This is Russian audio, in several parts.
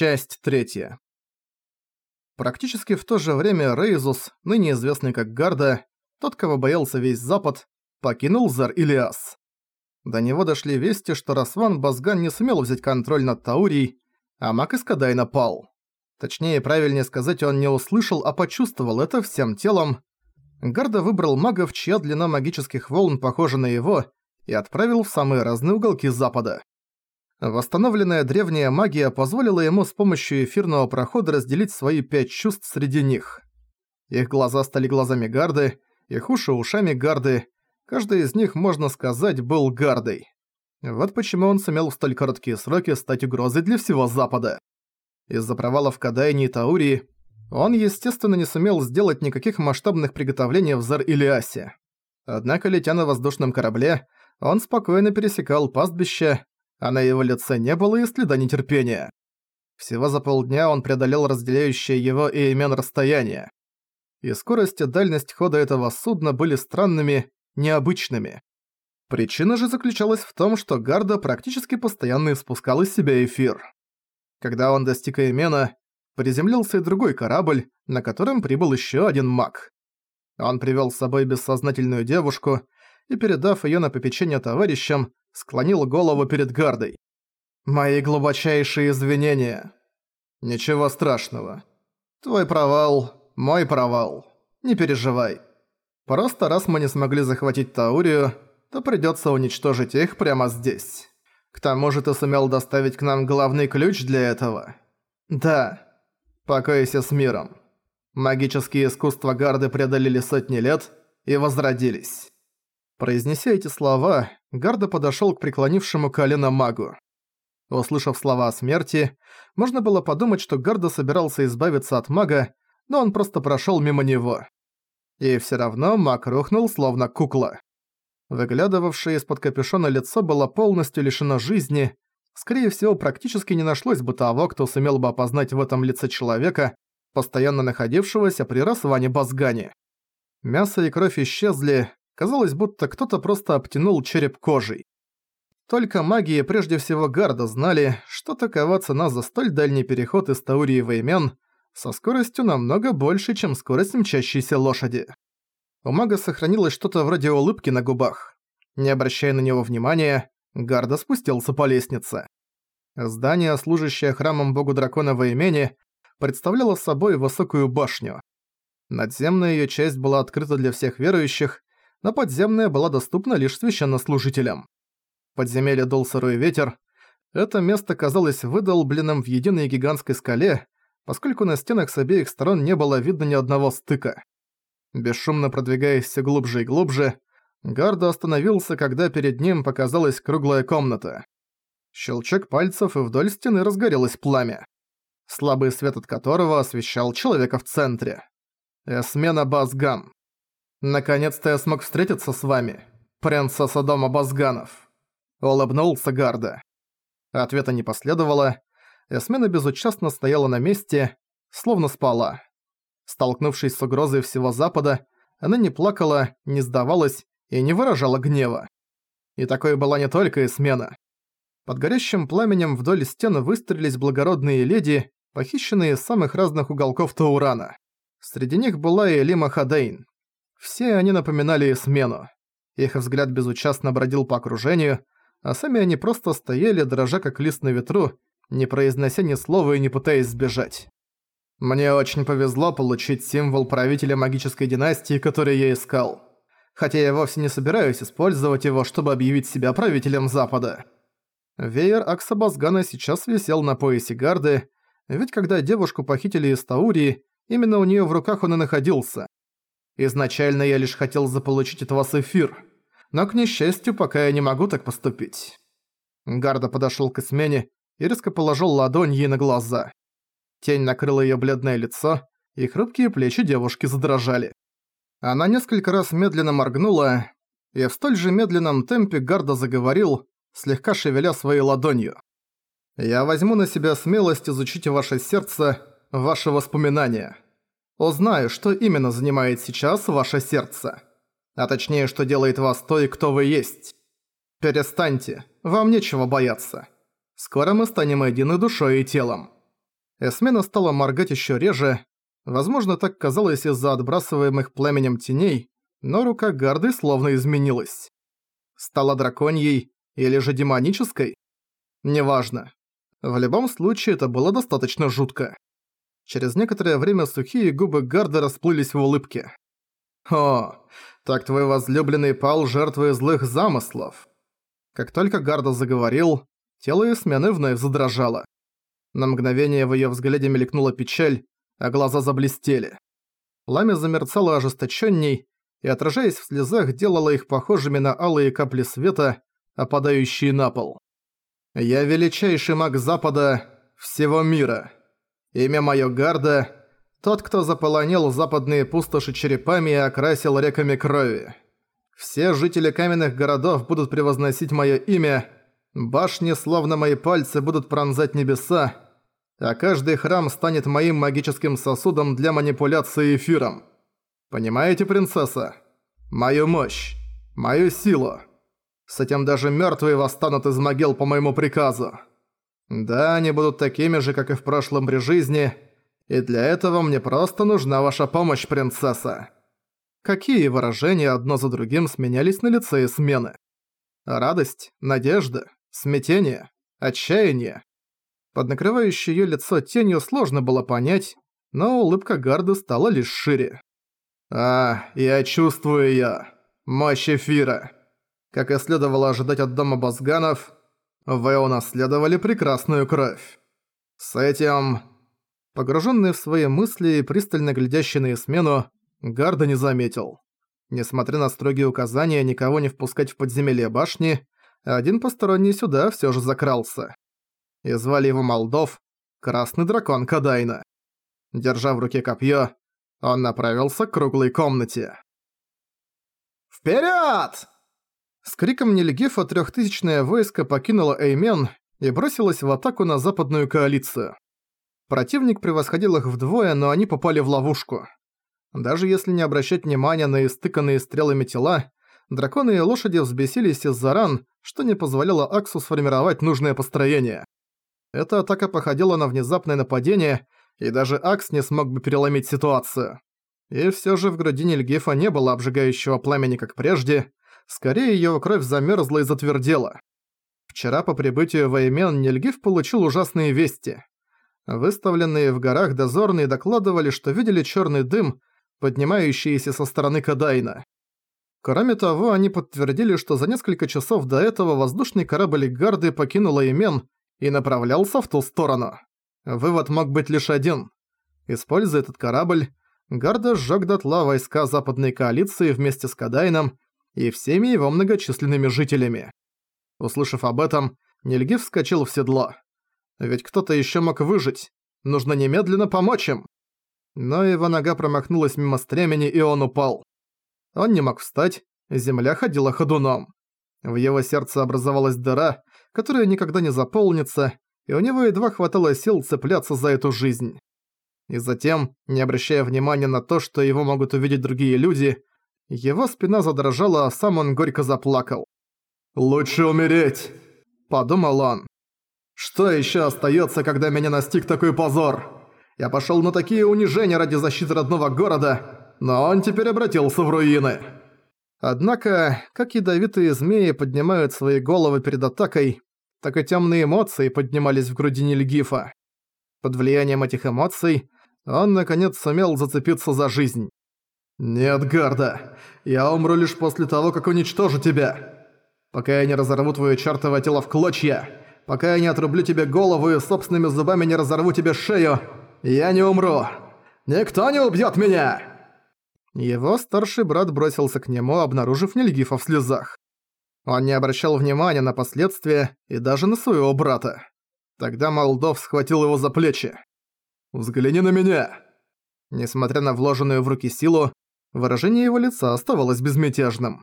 Часть третья. Практически в то же время Рейзус, ныне известный как Гарда, тот, кого боялся весь Запад, покинул Зар-Илиас. До него дошли вести, что Расван Базган не сумел взять контроль над Таурией, а маг Искадай напал. Точнее, правильнее сказать, он не услышал, а почувствовал это всем телом. Гарда выбрал магов, чья длина магических волн похожа на его, и отправил в самые разные уголки Запада. Восстановленная древняя магия позволила ему с помощью эфирного прохода разделить свои пять чувств среди них. Их глаза стали глазами Гарды, их уши – ушами Гарды, каждый из них, можно сказать, был Гардой. Вот почему он сумел в столь короткие сроки стать угрозой для всего Запада. Из-за провалов в Кадайне и Таурии он, естественно, не сумел сделать никаких масштабных приготовлений в Зар-Илиасе. Однако, летя на воздушном корабле, он спокойно пересекал пастбище, а на его лице не было и следа нетерпения. Всего за полдня он преодолел разделяющее его и имен расстояние. И скорость и дальность хода этого судна были странными, необычными. Причина же заключалась в том, что Гарда практически постоянно испускал из себя эфир. Когда он достиг Эймена, приземлился и другой корабль, на котором прибыл еще один маг. Он привел с собой бессознательную девушку и, передав ее на попечение товарищам, склонил голову перед гардой. «Мои глубочайшие извинения. Ничего страшного. Твой провал, мой провал. Не переживай. Просто раз мы не смогли захватить Таурию, то придётся уничтожить их прямо здесь. К тому же ты сумел доставить к нам главный ключ для этого. Да. Покойся с миром. Магические искусства Гарды преодолели сотни лет и возродились. Произнеся эти слова, Гарда подошёл к преклонившему колено магу. Услышав слова о смерти, можно было подумать, что Гарда собирался избавиться от мага, но он просто прошёл мимо него. И всё равно маг рухнул, словно кукла. Выглядывавшее из-под капюшона лицо было полностью лишено жизни. Скорее всего, практически не нашлось бы того, кто сумел бы опознать в этом лице человека, постоянно находившегося при Расване Базгане. Мясо и кровь исчезли, Казалось, будто кто-то просто обтянул череп кожей. Только маги прежде всего Гарда знали, что такова цена за столь дальний переход из Таурии в Эймен со скоростью намного больше, чем скорость мчащейся лошади. У мага сохранилось что-то вроде улыбки на губах. Не обращая на него внимания, Гарда спустился по лестнице. Здание, служащее храмом богу дракона в Эймене, представляло собой высокую башню. Надземная её часть была открыта для всех верующих, но подземная была доступна лишь священнослужителям. Подземелье дул сырой ветер. Это место казалось выдолбленным в единой гигантской скале, поскольку на стенах с обеих сторон не было видно ни одного стыка. Бесшумно продвигаясь все глубже и глубже, Гарда остановился, когда перед ним показалась круглая комната. Щелчок пальцев, и вдоль стены разгорелось пламя, слабый свет от которого освещал человека в центре. Эсмена Базгам. «Наконец-то я смог встретиться с вами, принцесса дома Базганов», — улыбнулся Гарда. Ответа не последовало, Эсмена безучастно стояла на месте, словно спала. Столкнувшись с угрозой всего Запада, она не плакала, не сдавалась и не выражала гнева. И такой была не только Эсмена. Под горящим пламенем вдоль стены выстрелились благородные леди, похищенные из самых разных уголков Таурана. Среди них была и Элима Хадейн. Все они напоминали смену. Их взгляд безучастно бродил по окружению, а сами они просто стояли, дрожа как лист на ветру, не произнося ни слова и не пытаясь сбежать. Мне очень повезло получить символ правителя магической династии, который я искал. Хотя я вовсе не собираюсь использовать его, чтобы объявить себя правителем Запада. Веер Аксабазгана сейчас висел на поясе гарды, ведь когда девушку похитили из Таурии, именно у нее в руках он и находился. Изначально я лишь хотел заполучить от вас эфир, но, к несчастью, пока я не могу так поступить». Гарда подошёл к Исмене и резко положил ладонь ей на глаза. Тень накрыла её бледное лицо, и хрупкие плечи девушки задрожали. Она несколько раз медленно моргнула, и в столь же медленном темпе Гарда заговорил, слегка шевеля своей ладонью. «Я возьму на себя смелость изучить ваше сердце, ваши воспоминания». Узнаю, что именно занимает сейчас ваше сердце. А точнее, что делает вас той, кто вы есть. Перестаньте, вам нечего бояться. Скоро мы станем едины душой и телом. Эсмена стала моргать еще реже. Возможно, так казалось из-за отбрасываемых пламенем теней, но рука Гарды словно изменилась. Стала драконьей или же демонической? Неважно. В любом случае, это было достаточно жутко. Через некоторое время сухие губы Гарды расплылись в улыбке. «О, так твой возлюбленный пал жертвой злых замыслов». Как только Гарда заговорил, тело Эсмены вновь задрожало. На мгновение в её взгляде мелькнула печаль, а глаза заблестели. Пламя замерцало ожесточённей и, отражаясь в слезах, делало их похожими на алые капли света, опадающие на пол. «Я величайший маг Запада всего мира. Имя моё Гарда, тот, кто заполонил западные пустоши черепами и окрасил реками крови. Все жители каменных городов будут превозносить моё имя, башни, словно мои пальцы, будут пронзать небеса, а каждый храм станет моим магическим сосудом для манипуляции эфиром. Понимаете, принцесса? Мою мощь, мою силу. С этим даже мёртвые восстанут из могил по моему приказу. Да, они будут такими же, как и в прошлом при жизни, и для этого мне просто нужна ваша помощь, принцесса». Какие выражения одно за другим сменялись на лице и смены. Радость, надежда, смятение, отчаяние. Под накрывающее её лицо тенью сложно было понять, но улыбка Гарды стала лишь шире. «А, я чувствую я. Мощь эфира. Как и следовало ожидать от дома Базганов, вы унаследовали прекрасную кровь. С этим...» Погруженный в свои мысли и пристально глядящий на смену, Гарда не заметил. Несмотря на строгие указания никого не впускать в подземелье башни, один посторонний сюда всё же закрался. И звали его Молдов, Красный Дракон Кадайна. Держа в руке копье, он направился к круглой комнате. «Вперёд!» С криком Нильгифа трёхтысячное войско покинуло Эймен и бросилось в атаку на западную коалицию. Противник превосходил их вдвое, но они попали в ловушку. Даже если не обращать внимания на истыканные стрелами тела, драконы и лошади взбесились из-за ран, что не позволяло Аксу сформировать нужное построение. Эта атака походила на внезапное нападение, и даже Акс не смог бы переломить ситуацию. И всё же в груди Нильгифа не было обжигающего пламени, как прежде, скорее его кровь замерзла и затвердела. Вчера по прибытию в Аймен Нильгиф получил ужасные вести. Выставленные в горах дозорные докладывали, что видели чёрный дым, поднимающийся со стороны Кадайна. Кроме того, они подтвердили, что за несколько часов до этого воздушный корабль Гарды покинул Аймен и направлялся в ту сторону. Вывод мог быть лишь один. Используя этот корабль, Гарда сжёг дотла войска западной коалиции вместе с Кадайном и всеми его многочисленными жителями. Услышав об этом, Нильгиф вскочил в седло. Ведь кто-то ещё мог выжить. Нужно немедленно помочь им. Но его нога промахнулась мимо стремени, и он упал. Он не мог встать, земля ходила ходуном. В его сердце образовалась дыра, которая никогда не заполнится, и у него едва хватало сил цепляться за эту жизнь. И затем, не обращая внимания на то, что его могут увидеть другие люди, его спина задрожала, а сам он горько заплакал. «Лучше умереть!» – подумал он. «Что еще остается, когда меня настиг такой позор? Я пошел на такие унижения ради защиты родного города, но он теперь обратился в руины». Однако, как ядовитые змеи поднимают свои головы перед атакой, так и темные эмоции поднимались в груди Нильгифа. Под влиянием этих эмоций он, наконец, сумел зацепиться за жизнь. «Нет, Гарда, я умру лишь после того, как уничтожу тебя. Пока я не разорву твое чертово тело в клочья, пока я не отрублю тебе голову и собственными зубами не разорву тебе шею, я не умру. Никто не убьет меня!» Его старший брат бросился к нему, обнаружив Нильгифа в слезах. Он не обращал внимания на последствия и даже на своего брата. Тогда Молдов схватил его за плечи. «Взгляни на меня!» Несмотря на вложенную в руки силу, выражение его лица оставалось безмятежным.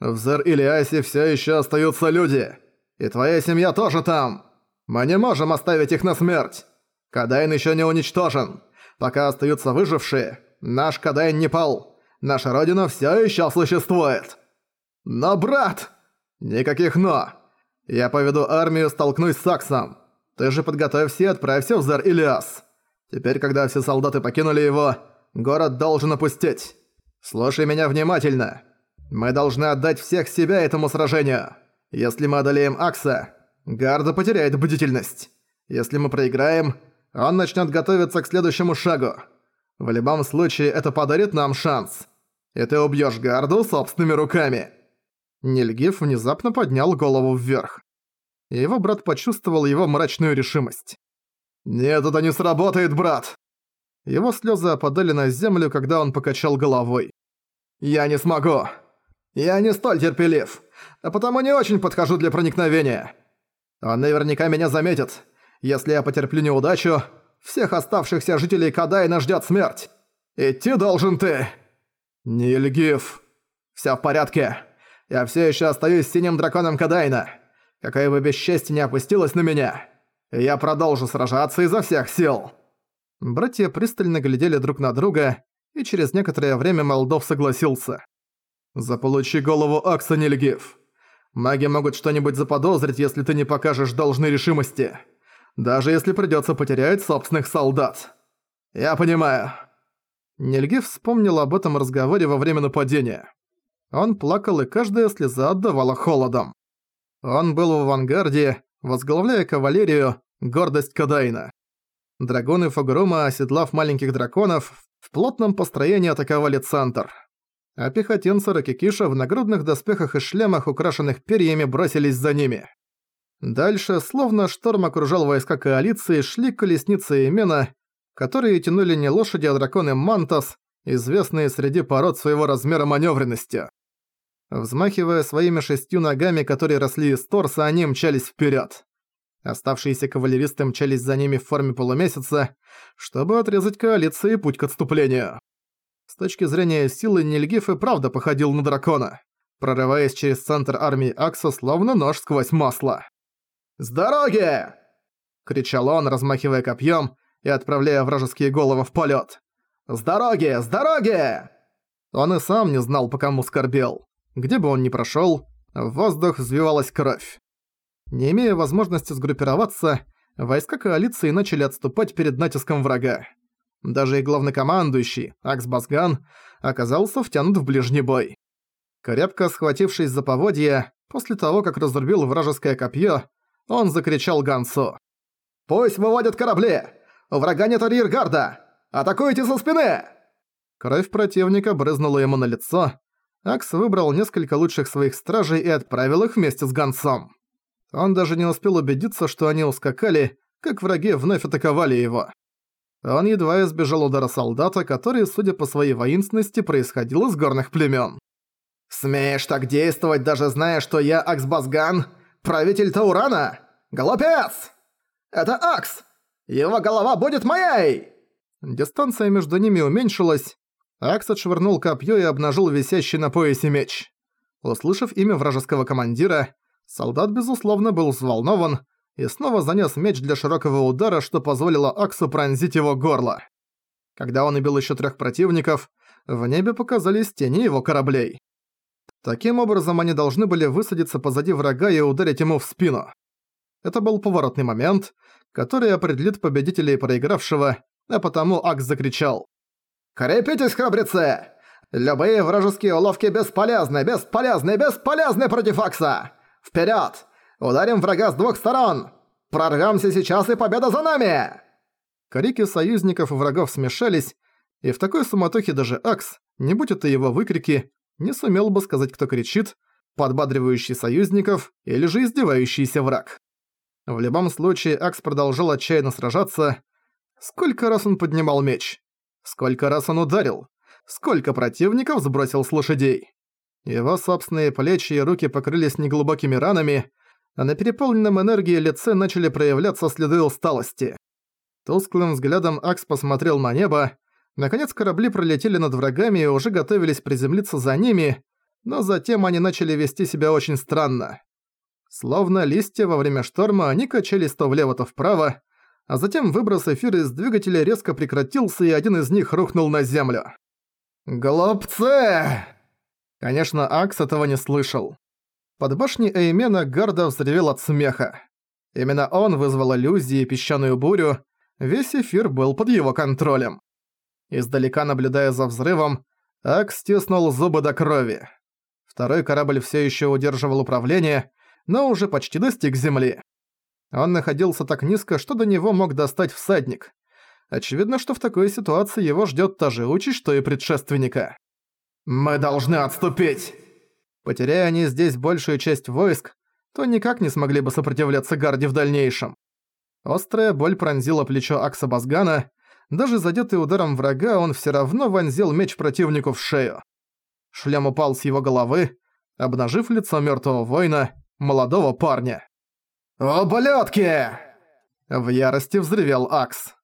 «В Зер-Илиасе всё ещё остаются люди, и твоя семья тоже там. Мы не можем оставить их на смерть. Кадайн ещё не уничтожен. Пока остаются выжившие, наш Кадайн не пал. Наша родина всё ещё существует. Но, брат!» «Никаких «но». Я поведу армию, столкнусь с Саксом. Ты же подготовься и отправься в Зар-Илиас. Теперь, когда все солдаты покинули его, город должен опустить. Слушай меня внимательно. Мы должны отдать всех себя этому сражению. Если мы одолеем Акса, Гарда потеряет бдительность. Если мы проиграем, он начнет готовиться к следующему шагу. В любом случае, это подарит нам шанс. И ты убьёшь Гарду собственными руками. Нильгиф внезапно поднял голову вверх. И его брат почувствовал его мрачную решимость. «Нет, это не сработает, брат!» Его слезы опадали на землю, когда он покачал головой. «Я не смогу! Я не столь терпелив, а потому не очень подхожу для проникновения. Он наверняка меня заметит. Если я потерплю неудачу, всех оставшихся жителей Кадайна ждет смерть. Идти должен ты!» «Нильгиф!» «Всё в порядке. Я все еще остаюсь синим драконом Кадайна. Какое бы бесчестие не опустилось на меня, я продолжу сражаться изо всех сил». Братья пристально глядели друг на друга, и через некоторое время Молдов согласился. «Заполучи голову Акса, Нильгиф. Маги могут что-нибудь заподозрить, если ты не покажешь должной решимости. Даже если придётся потерять собственных солдат. Я понимаю». Нильгиф вспомнил об этом разговоре во время нападения. Он плакал, и каждая слеза отдавала холодом. Он был в авангарде, возглавляя кавалерию «Гордость Кадайна». Драгоны Фагрума, оседлав маленьких драконов, в плотном построении атаковали центр. А пехотинцы Ракикиша в нагрудных доспехах и шлемах, украшенных перьями, бросились за ними. Дальше, словно шторм окружал войска коалиции, шли колесницы Имена, которые тянули не лошади, а драконы Мантас, известные среди пород своего размера маневренностью. Взмахивая своими шестью ногами, которые росли из торса, они мчались вперед. Оставшиеся кавалеристы мчались за ними в форме полумесяца, чтобы отрезать коалиции путь к отступлению. С точки зрения силы Нильгиф и правда походил на дракона, прорываясь через центр армии Акса словно нож сквозь масло. «С дороги!» — кричал он, размахивая копьем и отправляя вражеские головы в полет. «С дороги! С дороги!» Он и сам не знал, по кому скорбел. Где бы он ни прошёл, в воздух взвивалась кровь. Не имея возможности сгруппироваться, войска коалиции начали отступать перед натиском врага. Даже и главнокомандующий, Акс Басган, оказался втянут в ближний бой. Крепко схватившись за поводья, после того, как разрубил вражеское копье, он закричал Гансу. «Пусть выводят корабли! У врага нет арьергарда! Атакуйте со спины!» Кровь противника брызнула ему на лицо. Акс выбрал несколько лучших своих стражей и отправил их вместе с гонцом. Он даже не успел убедиться, что они ускакали, как враги вновь атаковали его. Он едва избежал удара солдата, который, судя по своей воинственности, происходил из горных племен. «Смеешь так действовать, даже зная, что я Акс-Базган, правитель Таурана? Голопец! Это Акс! Его голова будет моей!» Дистанция между ними уменьшилась. Акс отшвырнул копье и обнажил висящий на поясе меч. Услышав имя вражеского командира, солдат, безусловно, был взволнован и снова занес меч для широкого удара, что позволило Аксу пронзить его горло. Когда он убил еще трех противников, в небе показались тени его кораблей. Таким образом, они должны были высадиться позади врага и ударить ему в спину. Это был поворотный момент, который определит победителя и проигравшего, а потому Акс закричал. «Крепитесь, храбрецы! Любые вражеские уловки бесполезны, бесполезны, бесполезны против Акса! Вперед! Ударим врага с двух сторон! Прорвемся сейчас, и победа за нами!» Крики союзников и врагов смешались, и в такой суматохе даже Акс, не будь это его выкрики, не сумел бы сказать, кто кричит, подбадривающий союзников или же издевающийся враг. В любом случае, Акс продолжал отчаянно сражаться, Сколько раз он поднимал меч? Сколько раз он ударил? Сколько противников сбросил с лошадей? Его собственные плечи и руки покрылись неглубокими ранами, а на переполненном энергией лице начали проявляться следы усталости. Тусклым взглядом Акс посмотрел на небо. Наконец корабли пролетели над врагами и уже готовились приземлиться за ними, но затем они начали вести себя очень странно. Словно листья во время шторма, они качались то влево, то вправо, а затем выброс эфира из двигателя резко прекратился, и один из них рухнул на землю. «Голубцы!» Конечно, Акс этого не слышал. Под башней Эймена Гарда взревел от смеха. Именно он вызвал иллюзии и песчаную бурю, весь эфир был под его контролем. Издалека наблюдая за взрывом, Ак стиснул зубы до крови. Второй корабль все еще удерживал управление, но уже почти достиг земли. Он находился так низко, что до него мог достать всадник. Очевидно, что в такой ситуации его ждет та же участь, что и предшественника. «Мы должны отступить!» Потеряя они здесь большую часть войск, то никак не смогли бы сопротивляться Гарде в дальнейшем. Острая боль пронзила плечо Акса Базгана, даже задетый ударом врага, он все равно вонзил меч противнику в шею. Шлем упал с его головы, обнажив лицо мертвого воина, молодого парня. «Ублюдки!» В ярости взревел Акс.